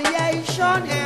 creation. Eh?